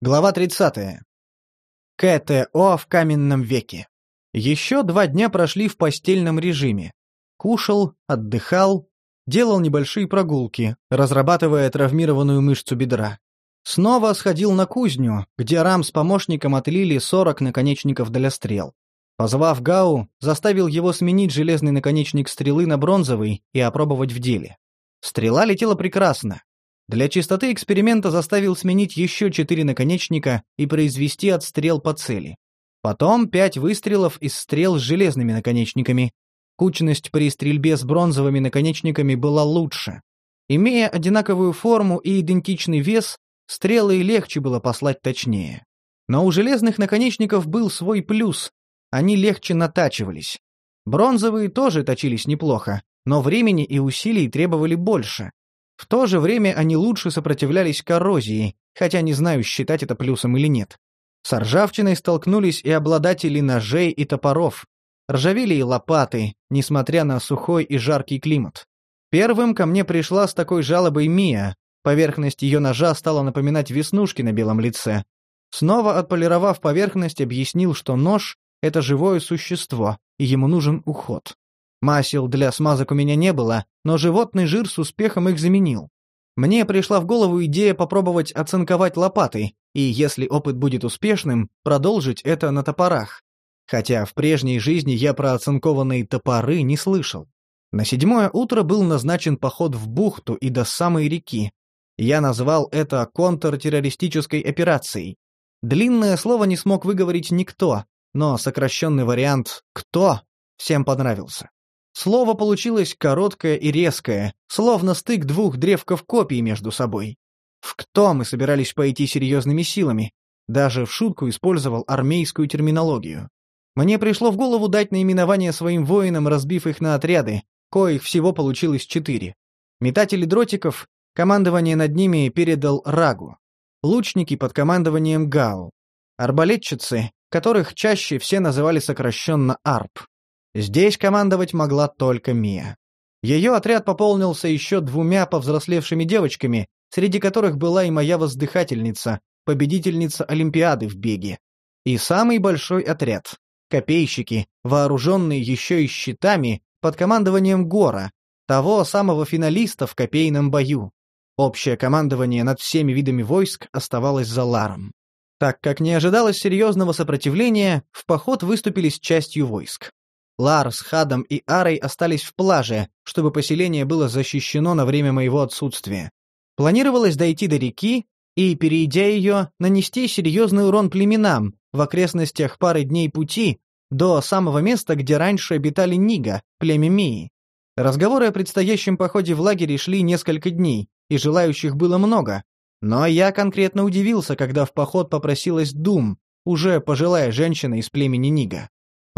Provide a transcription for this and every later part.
Глава 30. КТО в каменном веке. Еще два дня прошли в постельном режиме. Кушал, отдыхал, делал небольшие прогулки, разрабатывая травмированную мышцу бедра. Снова сходил на кузню, где Рам с помощником отлили 40 наконечников для стрел. Позвав Гау, заставил его сменить железный наконечник стрелы на бронзовый и опробовать в деле. Стрела летела прекрасно, для чистоты эксперимента заставил сменить еще четыре наконечника и произвести отстрел по цели. Потом пять выстрелов из стрел с железными наконечниками. Кучность при стрельбе с бронзовыми наконечниками была лучше. Имея одинаковую форму и идентичный вес, стрелы легче было послать точнее. Но у железных наконечников был свой плюс, они легче натачивались. Бронзовые тоже точились неплохо, но времени и усилий требовали больше. В то же время они лучше сопротивлялись коррозии, хотя не знаю, считать это плюсом или нет. С ржавчиной столкнулись и обладатели ножей и топоров. Ржавели и лопаты, несмотря на сухой и жаркий климат. Первым ко мне пришла с такой жалобой Мия. Поверхность ее ножа стала напоминать веснушки на белом лице. Снова отполировав поверхность, объяснил, что нож — это живое существо, и ему нужен уход. Масел для смазок у меня не было, но животный жир с успехом их заменил. Мне пришла в голову идея попробовать оцинковать лопаты, и если опыт будет успешным, продолжить это на топорах. Хотя в прежней жизни я про оцинкованные топоры не слышал. На седьмое утро был назначен поход в бухту и до самой реки. Я назвал это контртеррористической операцией. Длинное слово не смог выговорить никто, но сокращенный вариант «кто» всем понравился. Слово получилось короткое и резкое, словно стык двух древков копий между собой. В кто мы собирались пойти серьезными силами? Даже в шутку использовал армейскую терминологию. Мне пришло в голову дать наименование своим воинам, разбив их на отряды, коих всего получилось четыре. Метатели дротиков, командование над ними передал Рагу. Лучники под командованием Гау. Арбалетчицы, которых чаще все называли сокращенно АРП. Здесь командовать могла только Мия. Ее отряд пополнился еще двумя повзрослевшими девочками, среди которых была и моя воздыхательница, победительница Олимпиады в беге. И самый большой отряд — копейщики, вооруженные еще и щитами, под командованием Гора, того самого финалиста в копейном бою. Общее командование над всеми видами войск оставалось за Ларом. Так как не ожидалось серьезного сопротивления, в поход выступили с частью войск. Лар с Хадом и Арой остались в плаже, чтобы поселение было защищено на время моего отсутствия. Планировалось дойти до реки и, перейдя ее, нанести серьезный урон племенам в окрестностях пары дней пути до самого места, где раньше обитали Нига, племя Мии. Разговоры о предстоящем походе в лагере шли несколько дней, и желающих было много. Но я конкретно удивился, когда в поход попросилась Дум, уже пожилая женщина из племени Нига.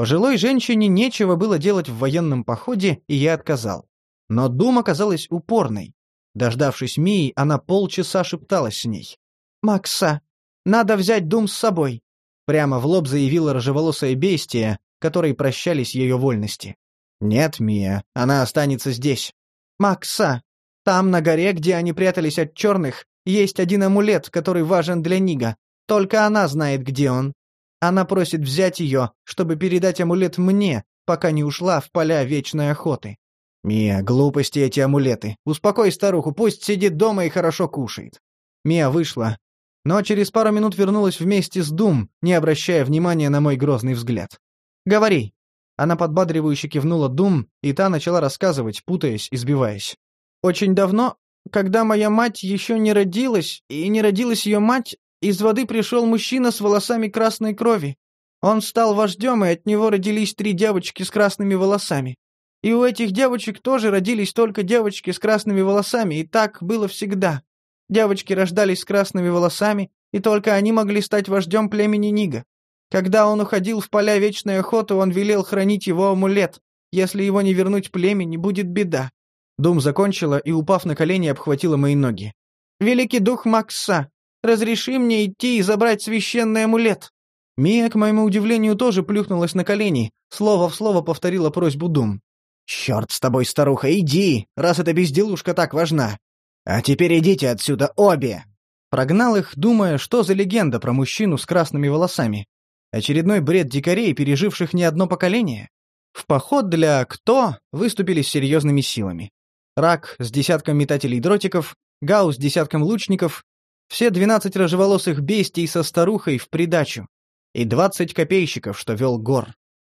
Пожилой женщине нечего было делать в военном походе, и я отказал. Но Дум оказалась упорной. Дождавшись Мии, она полчаса шепталась с ней. «Макса, надо взять Дум с собой», — прямо в лоб заявила рыжеволосая бестия, которой прощались ее вольности. «Нет, Мия, она останется здесь». «Макса, там, на горе, где они прятались от черных, есть один амулет, который важен для Нига. Только она знает, где он. Она просит взять ее, чтобы передать амулет мне, пока не ушла в поля вечной охоты. Мия, глупости эти амулеты. Успокой старуху, пусть сидит дома и хорошо кушает. Мия вышла, но через пару минут вернулась вместе с Дум, не обращая внимания на мой грозный взгляд. «Говори». Она подбадривающе кивнула Дум, и та начала рассказывать, путаясь и сбиваясь. «Очень давно, когда моя мать еще не родилась, и не родилась ее мать, из воды пришел мужчина с волосами красной крови. Он стал вождем, и от него родились три девочки с красными волосами. И у этих девочек тоже родились только девочки с красными волосами, и так было всегда. Девочки рождались с красными волосами, и только они могли стать вождем племени Нига. Когда он уходил в поля вечной охоты, он велел хранить его амулет. Если его не вернуть племени, будет беда. Дум закончила и, упав на колени, обхватила мои ноги. «Великий дух Макса, Разреши мне идти и забрать священный амулет». Мия, к моему удивлению, тоже плюхнулась на колени, слово в слово повторила просьбу Дум. «Черт с тобой, старуха, иди, раз эта безделушка так важна. А теперь идите отсюда обе!» Прогнал их, думая, что за легенда про мужчину с красными волосами. Очередной бред дикарей, переживших не одно поколение. В поход для «кто» выступили с серьезными силами. Рак с десятком метателей дротиков, Гау с десятком лучников, все двенадцать рыжеволосых бестий со старухой в придачу и двадцать копейщиков, что вел гор.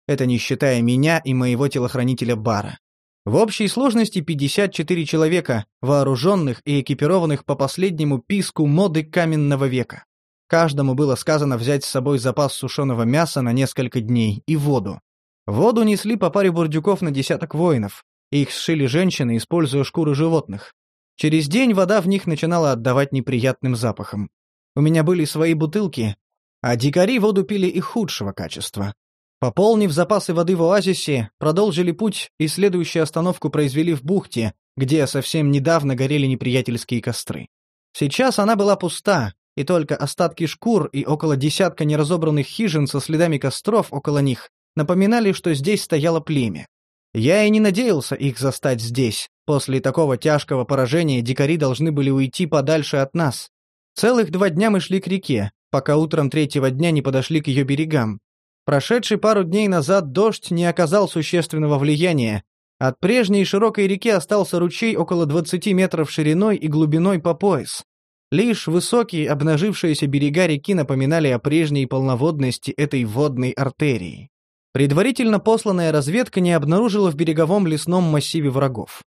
Это не считая меня и моего телохранителя Бара. В общей сложности 54 человека, вооруженных и экипированных по последнему писку моды каменного века. Каждому было сказано взять с собой запас сушеного мяса на несколько дней и воду. Воду несли по паре бурдюков на десяток воинов. Их сшили женщины, используя шкуры животных. Через день вода в них начинала отдавать неприятным запахом. У меня были свои бутылки, а дикари воду пили и худшего качества. Пополнив запасы воды в оазисе, продолжили путь и следующую остановку произвели в бухте, где совсем недавно горели неприятельские костры. Сейчас она была пуста, и только остатки шкур и около десятка неразобранных хижин со следами костров около них напоминали, что здесь стояло племя. Я и не надеялся их застать здесь. После такого тяжкого поражения дикари должны были уйти подальше от нас. Целых два дня мы шли к реке, пока утром третьего дня не подошли к ее берегам. Прошедший пару дней назад дождь не оказал существенного влияния. От прежней широкой реки остался ручей около 20 метров шириной и глубиной по пояс. Лишь высокие обнажившиеся берега реки напоминали о прежней полноводности этой водной артерии. Предварительно посланная разведка не обнаружила в береговом лесном массиве врагов.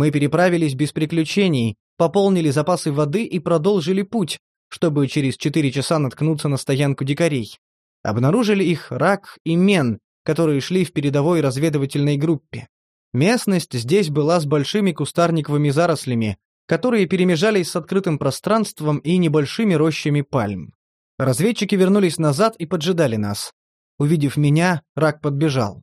Мы переправились без приключений, пополнили запасы воды и продолжили путь, чтобы через четыре часа наткнуться на стоянку дикарей. Обнаружили их Рак и Мен, которые шли в передовой разведывательной группе. Местность здесь была с большими кустарниковыми зарослями, которые перемежались с открытым пространством и небольшими рощами пальм. Разведчики вернулись назад и поджидали нас. Увидев меня, Рак подбежал.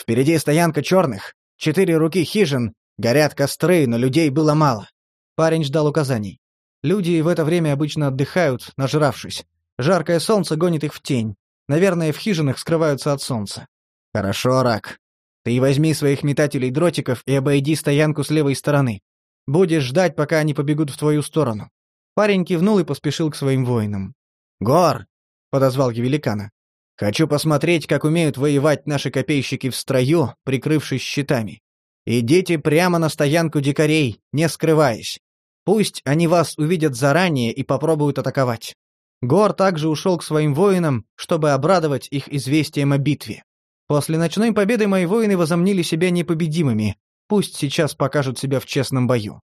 «Впереди стоянка черных, четыре руки хижин, горят костры, но людей было мало». Парень ждал указаний. Люди в это время обычно отдыхают, нажравшись. Жаркое солнце гонит их в тень. Наверное, в хижинах скрываются от солнца. Хорошо, Рак. Ты возьми своих метателей дротиков и обойди стоянку с левой стороны. Будешь ждать, пока они побегут в твою сторону. Парень кивнул и поспешил к своим воинам. «Гор!» — подозвал я великана. «Хочу посмотреть, как умеют воевать наши копейщики в строю, прикрывшись щитами. Идите прямо на стоянку дикарей, не скрываясь. Пусть они вас увидят заранее и попробуют атаковать. Гор также ушел к своим воинам, чтобы обрадовать их известием о битве. После ночной победы мои воины возомнили себя непобедимыми, пусть сейчас покажут себя в честном бою.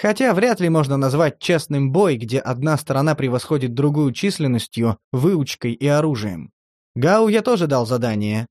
Хотя вряд ли можно назвать честным бой, где одна сторона превосходит другую численностью, выучкой и оружием. Гау я тоже дал задание.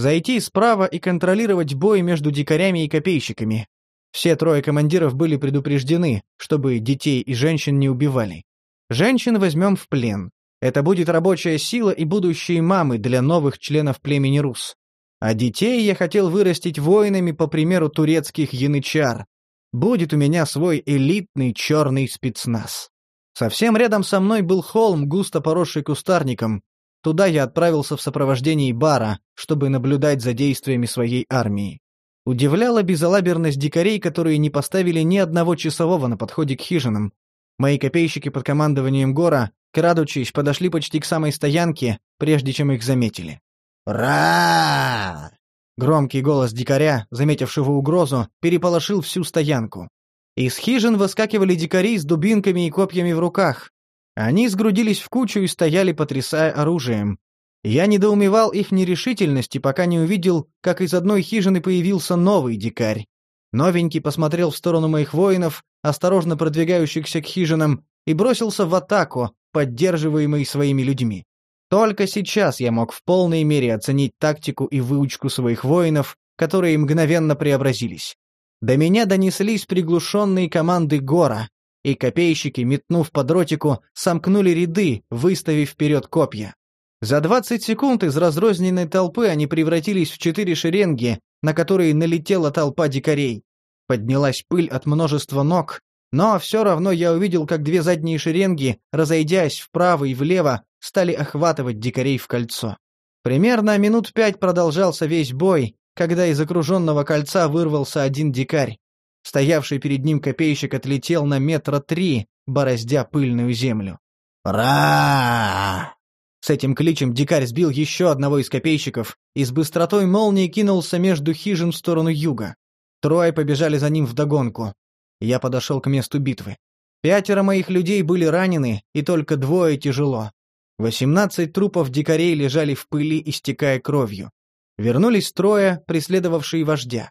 Зайти справа и контролировать бой между дикарями и копейщиками. Все трое командиров были предупреждены, чтобы детей и женщин не убивали. Женщин возьмем в плен. Это будет рабочая сила и будущие мамы для новых членов племени Рус. А детей я хотел вырастить воинами по примеру турецких янычар. Будет у меня свой элитный черный спецназ. Совсем рядом со мной был холм, густо поросший кустарником. Туда я отправился в сопровождении Бара, чтобы наблюдать за действиями своей армии. Удивляла безалаберность дикарей, которые не поставили ни одного часового на подходе к хижинам, Мои копейщики под командованием Гора, крадучись, подошли почти к самой стоянке, прежде чем их заметили. «Ра!» Громкий голос дикаря, заметившего угрозу, переполошил всю стоянку. Из хижин выскакивали дикари с дубинками и копьями в руках. Они сгрудились в кучу и стояли, потрясая оружием. Я недоумевал их нерешительности, пока не увидел, как из одной хижины появился новый дикарь. Новенький посмотрел в сторону моих воинов, осторожно продвигающихся к хижинам, и бросился в атаку, поддерживаемый своими людьми. Только сейчас я мог в полной мере оценить тактику и выучку своих воинов, которые мгновенно преобразились. До меня донеслись приглушенные команды Гора, и копейщики, метнув по дротику, сомкнули ряды, выставив вперед копья. За 20 секунд из разрозненной толпы они превратились в четыре шеренги, на которые налетела толпа дикарей. Поднялась пыль от множества ног, но все равно я увидел, как две задние шеренги, разойдясь вправо и влево, стали охватывать дикарей в кольцо. Примерно минут пять продолжался весь бой, когда из окруженного кольца вырвался один дикарь. Стоявший перед ним копейщик отлетел на метра три, бороздя пыльную землю. «Ра!» С этим кличем дикарь сбил еще одного из копейщиков и с быстротой молнии кинулся между хижин в сторону юга. Трое побежали за ним вдогонку. Я подошел к месту битвы. Пятеро моих людей были ранены, и только двое тяжело. Восемнадцать трупов дикарей лежали в пыли, истекая кровью. Вернулись трое, преследовавшие вождя.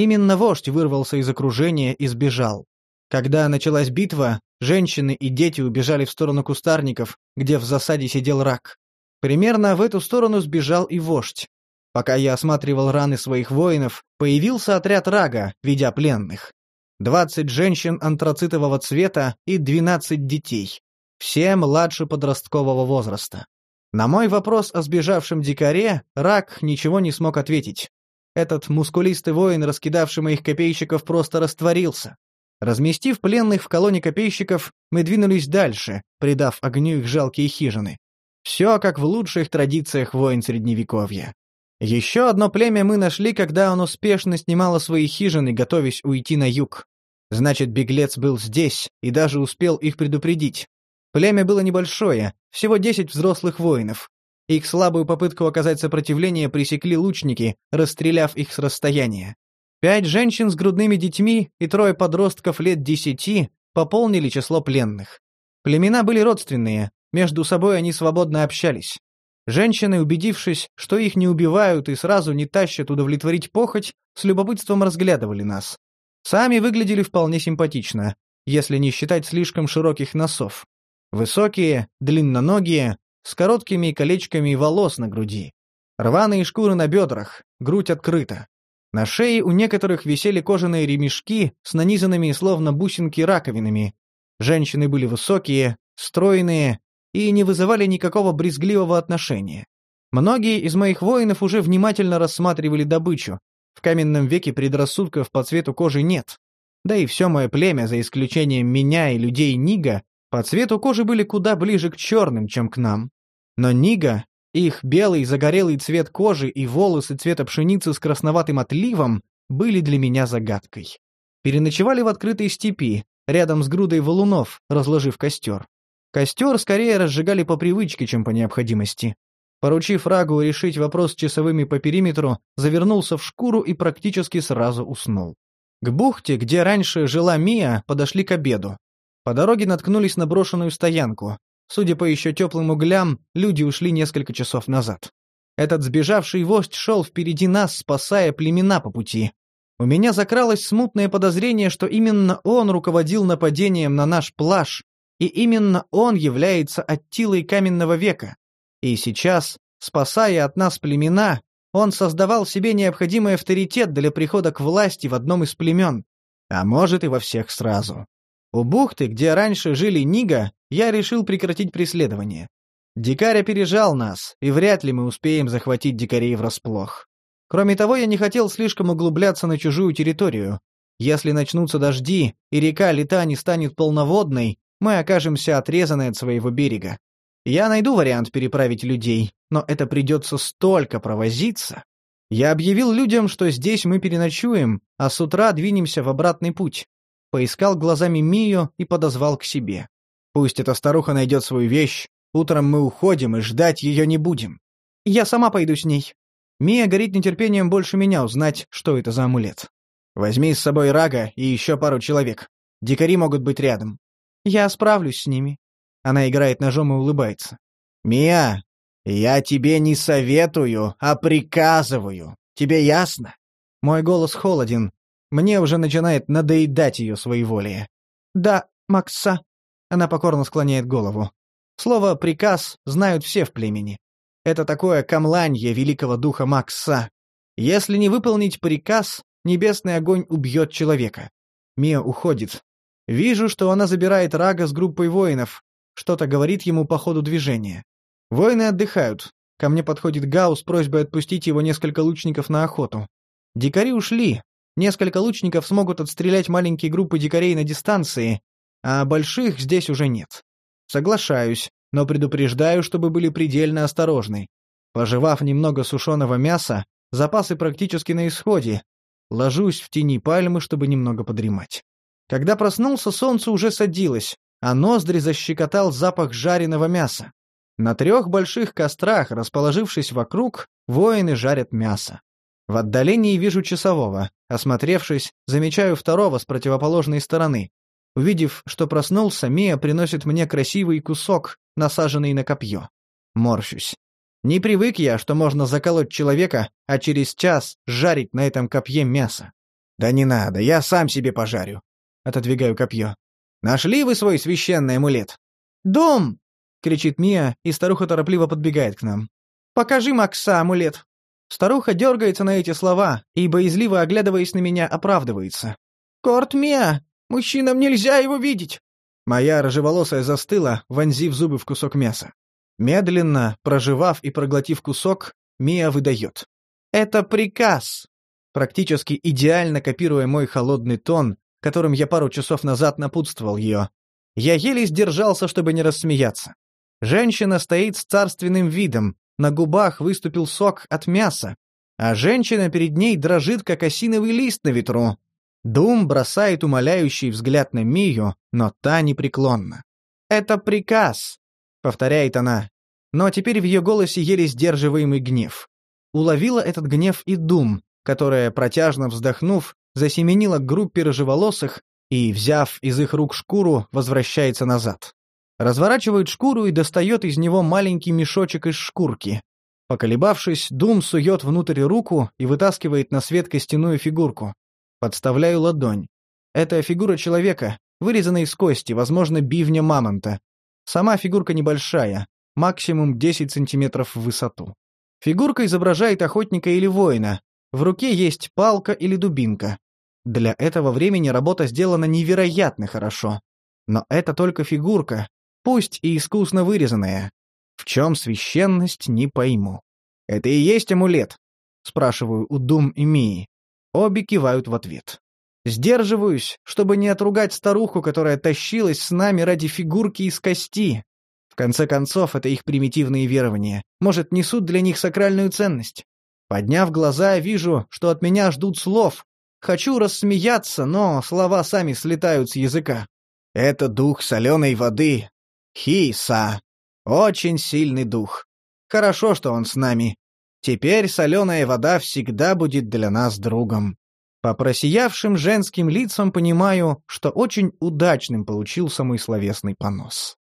Именно вождь вырвался из окружения и сбежал. Когда началась битва, женщины и дети убежали в сторону кустарников, где в засаде сидел рак. Примерно в эту сторону сбежал и вождь. Пока я осматривал раны своих воинов, появился отряд рага, ведя пленных. Двадцать женщин антрацитового цвета и двенадцать детей. Все младше подросткового возраста. На мой вопрос о сбежавшем дикаре рак ничего не смог ответить. Этот мускулистый воин, раскидавший моих копейщиков, просто растворился. Разместив пленных в колонне копейщиков, мы двинулись дальше, придав огню их жалкие хижины. Все как в лучших традициях воин Средневековья. Еще одно племя мы нашли, когда оно успешно снимало свои хижины, готовясь уйти на юг. Значит, беглец был здесь и даже успел их предупредить. Племя было небольшое, всего десять взрослых воинов. Их слабую попытку оказать сопротивление пресекли лучники, расстреляв их с расстояния. Пять женщин с грудными детьми и трое подростков лет десяти пополнили число пленных. Племена были родственные, между собой они свободно общались. Женщины, убедившись, что их не убивают и сразу не тащат удовлетворить похоть, с любопытством разглядывали нас. Сами выглядели вполне симпатично, если не считать слишком широких носов. Высокие, длинноногие, с короткими колечками волос на груди. Рваные шкуры на бедрах, грудь открыта. На шее у некоторых висели кожаные ремешки с нанизанными словно бусинки раковинами. Женщины были высокие, стройные и не вызывали никакого брезгливого отношения. Многие из моих воинов уже внимательно рассматривали добычу. В каменном веке предрассудков по цвету кожи нет. Да и все мое племя, за исключением меня и людей Нига, по цвету кожи были куда ближе к черным, чем к нам. Но Нига их белый загорелый цвет кожи и волосы цвета пшеницы с красноватым отливом были для меня загадкой. Переночевали в открытой степи, рядом с грудой валунов, разложив костер. Костер скорее разжигали по привычке, чем по необходимости. Поручив Рагу решить вопрос с часовыми по периметру, завернулся в шкуру и практически сразу уснул. К бухте, где раньше жила Мия, подошли к обеду. По дороге наткнулись на брошенную стоянку. Судя по еще теплым углям, люди ушли несколько часов назад. Этот сбежавший вождь шел впереди нас, спасая племена по пути. У меня закралось смутное подозрение, что именно он руководил нападением на наш плаж, и именно он является Аттилой каменного века. И сейчас, спасая от нас племена, он создавал себе необходимый авторитет для прихода к власти в одном из племен, а может и во всех сразу. У бухты, где раньше жили Нига, я решил прекратить преследование. Дикарь опережал нас, и вряд ли мы успеем захватить дикарей врасплох. Кроме того, я не хотел слишком углубляться на чужую территорию. Если начнутся дожди, и река Литани станет полноводной, мы окажемся отрезаны от своего берега. Я найду вариант переправить людей, но это придется столько провозиться. Я объявил людям, что здесь мы переночуем, а с утра двинемся в обратный путь поискал глазами Мию и подозвал к себе. «Пусть эта старуха найдет свою вещь, утром мы уходим и ждать ее не будем. Я сама пойду с ней». Мия горит нетерпением больше меня узнать, что это за амулет. «Возьми с собой Рага и еще пару человек. Дикари могут быть рядом». «Я справлюсь с ними». Она играет ножом и улыбается. «Мия, я тебе не советую, а приказываю. Тебе ясно?» Мой голос холоден, мне уже начинает надоедать ее своеволие. «Да, Макса». Она покорно склоняет голову. Слово «приказ» знают все в племени. Это такое камланье великого духа Макса. Если не выполнить приказ, небесный огонь убьет человека. Мия уходит. Вижу, что она забирает Рага с группой воинов. Что-то говорит ему по ходу движения. Воины отдыхают. Ко мне подходит Гау с просьбой отпустить его несколько лучников на охоту. Дикари ушли, Несколько лучников смогут отстрелять маленькие группы дикарей на дистанции, а больших здесь уже нет. Соглашаюсь, но предупреждаю, чтобы были предельно осторожны. Пожевав немного сушеного мяса, запасы практически на исходе. Ложусь в тени пальмы, чтобы немного подремать. Когда проснулся, солнце уже садилось, а ноздри защекотал запах жареного мяса. На трех больших кострах, расположившись вокруг, воины жарят мясо. В отдалении вижу часового. Осмотревшись, замечаю второго с противоположной стороны. Увидев, что проснулся, Мия приносит мне красивый кусок, насаженный на копье. Морщусь. Не привык я, что можно заколоть человека, а через час жарить на этом копье мясо. Да не надо, я сам себе пожарю. Отодвигаю копье. Нашли вы свой священный амулет? Дом! кричит Мия, и старуха торопливо подбегает к нам. Покажи Макса амулет. Старуха дергается на эти слова и, боязливо оглядываясь на меня, оправдывается. «Корт Мия! Мужчинам нельзя его видеть!» Моя рыжеволосая застыла, вонзив зубы в кусок мяса. Медленно, проживав и проглотив кусок, Мия выдает. «Это приказ!» Практически идеально копируя мой холодный тон, которым я пару часов назад напутствовал ее. Я еле сдержался, чтобы не рассмеяться. Женщина стоит с царственным видом, на губах выступил сок от мяса, а женщина перед ней дрожит, как осиновый лист на ветру. Дум бросает умоляющий взгляд на Мию, но та непреклонна. «Это приказ. — повторяет она. Но теперь в ее голосе еле сдерживаемый гнев. Уловила этот гнев и Дум, которая, протяжно вздохнув, засеменила к группе рыжеволосых и, взяв из их рук шкуру, возвращается назад. Разворачивает шкуру и достает из него маленький мешочек из шкурки. Поколебавшись, Дум сует внутрь руку и вытаскивает на свет костяную фигурку. Подставляю ладонь. Это фигура человека, вырезанная из кости, возможно, бивня мамонта. Сама фигурка небольшая, максимум 10 сантиметров в высоту. Фигурка изображает охотника или воина. В руке есть палка или дубинка. Для этого времени работа сделана невероятно хорошо. Но это только фигурка, пусть и искусно вырезанная. В чем священность, не пойму. «Это и есть амулет?» — спрашиваю у Дум и Мии. Обе кивают в ответ. Сдерживаюсь, чтобы не отругать старуху, которая тащилась с нами ради фигурки из кости. В конце концов, это их примитивные верования. Может, несут для них сакральную ценность. Подняв глаза, вижу, что от меня ждут слов. Хочу рассмеяться, но слова сами слетают с языка. Это дух соленой воды. Хиса. Очень сильный дух. Хорошо, что он с нами. Теперь соленая вода всегда будет для нас другом. По просиявшим женским лицам понимаю, что очень удачным получился мой словесный понос.